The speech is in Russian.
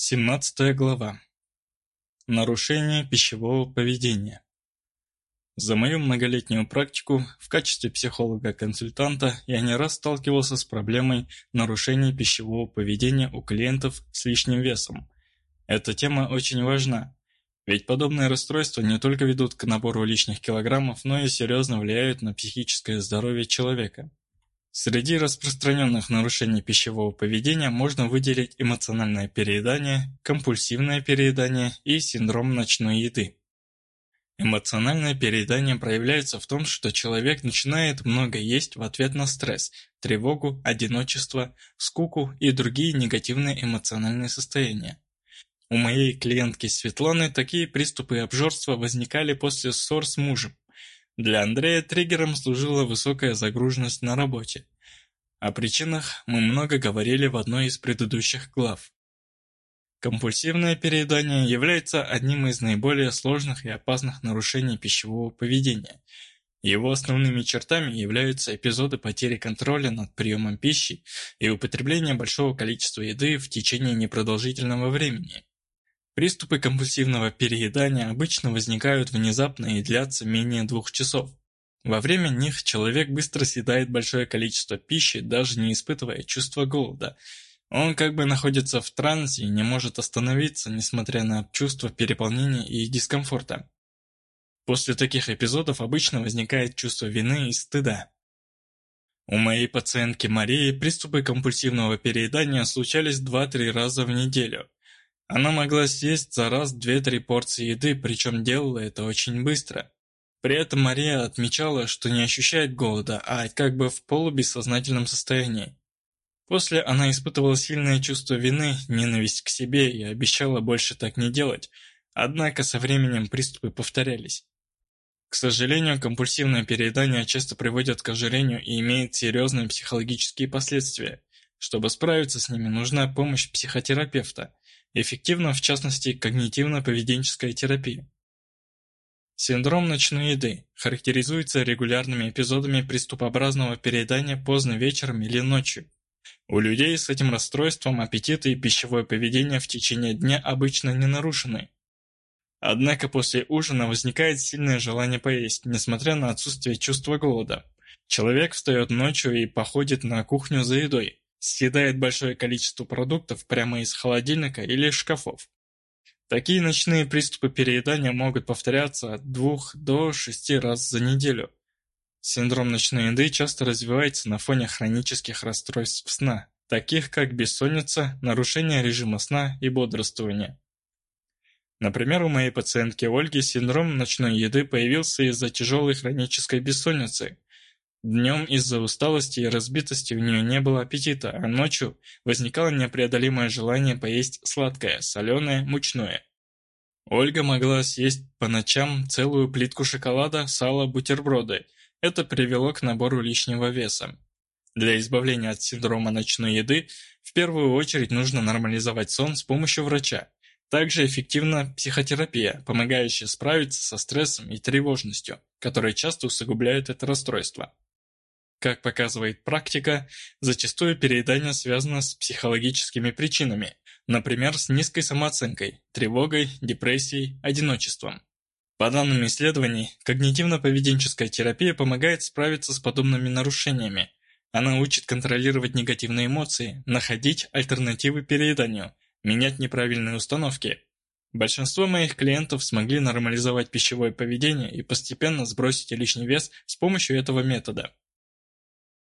17 глава. Нарушение пищевого поведения. За мою многолетнюю практику в качестве психолога-консультанта я не раз сталкивался с проблемой нарушения пищевого поведения у клиентов с лишним весом. Эта тема очень важна, ведь подобные расстройства не только ведут к набору лишних килограммов, но и серьезно влияют на психическое здоровье человека. Среди распространенных нарушений пищевого поведения можно выделить эмоциональное переедание, компульсивное переедание и синдром ночной еды. Эмоциональное переедание проявляется в том, что человек начинает много есть в ответ на стресс, тревогу, одиночество, скуку и другие негативные эмоциональные состояния. У моей клиентки Светланы такие приступы обжорства возникали после ссор с мужем, для Андрея триггером служила высокая загруженность на работе. О причинах мы много говорили в одной из предыдущих глав. Компульсивное переедание является одним из наиболее сложных и опасных нарушений пищевого поведения. Его основными чертами являются эпизоды потери контроля над приемом пищи и употребление большого количества еды в течение непродолжительного времени. Приступы компульсивного переедания обычно возникают внезапно и длятся менее двух часов. Во время них человек быстро съедает большое количество пищи, даже не испытывая чувства голода. Он как бы находится в трансе и не может остановиться, несмотря на чувство переполнения и дискомфорта. После таких эпизодов обычно возникает чувство вины и стыда. У моей пациентки Марии приступы компульсивного переедания случались 2-3 раза в неделю. Она могла съесть за раз две-три порции еды, причем делала это очень быстро. При этом Мария отмечала, что не ощущает голода, а как бы в полубессознательном состоянии. После она испытывала сильное чувство вины, ненависть к себе и обещала больше так не делать, однако со временем приступы повторялись. К сожалению, компульсивное переедание часто приводит к ожирению и имеет серьезные психологические последствия. Чтобы справиться с ними, нужна помощь психотерапевта – Эффективна, в частности, когнитивно-поведенческая терапия. Синдром ночной еды характеризуется регулярными эпизодами приступообразного переедания поздно вечером или ночью. У людей с этим расстройством аппетит и пищевое поведение в течение дня обычно не нарушены. Однако после ужина возникает сильное желание поесть, несмотря на отсутствие чувства голода. Человек встает ночью и походит на кухню за едой, съедает большое количество продуктов прямо из холодильника или шкафов. Такие ночные приступы переедания могут повторяться от двух до шести раз за неделю. Синдром ночной еды часто развивается на фоне хронических расстройств сна, таких как бессонница, нарушение режима сна и бодрствование. Например, у моей пациентки Ольги синдром ночной еды появился из-за тяжелой хронической бессонницы, Днем из-за усталости и разбитости у нее не было аппетита, а ночью возникало непреодолимое желание поесть сладкое, соленое, мучное. Ольга могла съесть по ночам целую плитку шоколада, сало, бутерброды. Это привело к набору лишнего веса. Для избавления от синдрома ночной еды в первую очередь нужно нормализовать сон с помощью врача. Также эффективна психотерапия, помогающая справиться со стрессом и тревожностью, которые часто усугубляют это расстройство. Как показывает практика, зачастую переедание связано с психологическими причинами, например, с низкой самооценкой, тревогой, депрессией, одиночеством. По данным исследований, когнитивно-поведенческая терапия помогает справиться с подобными нарушениями. Она учит контролировать негативные эмоции, находить альтернативы перееданию, менять неправильные установки. Большинство моих клиентов смогли нормализовать пищевое поведение и постепенно сбросить лишний вес с помощью этого метода.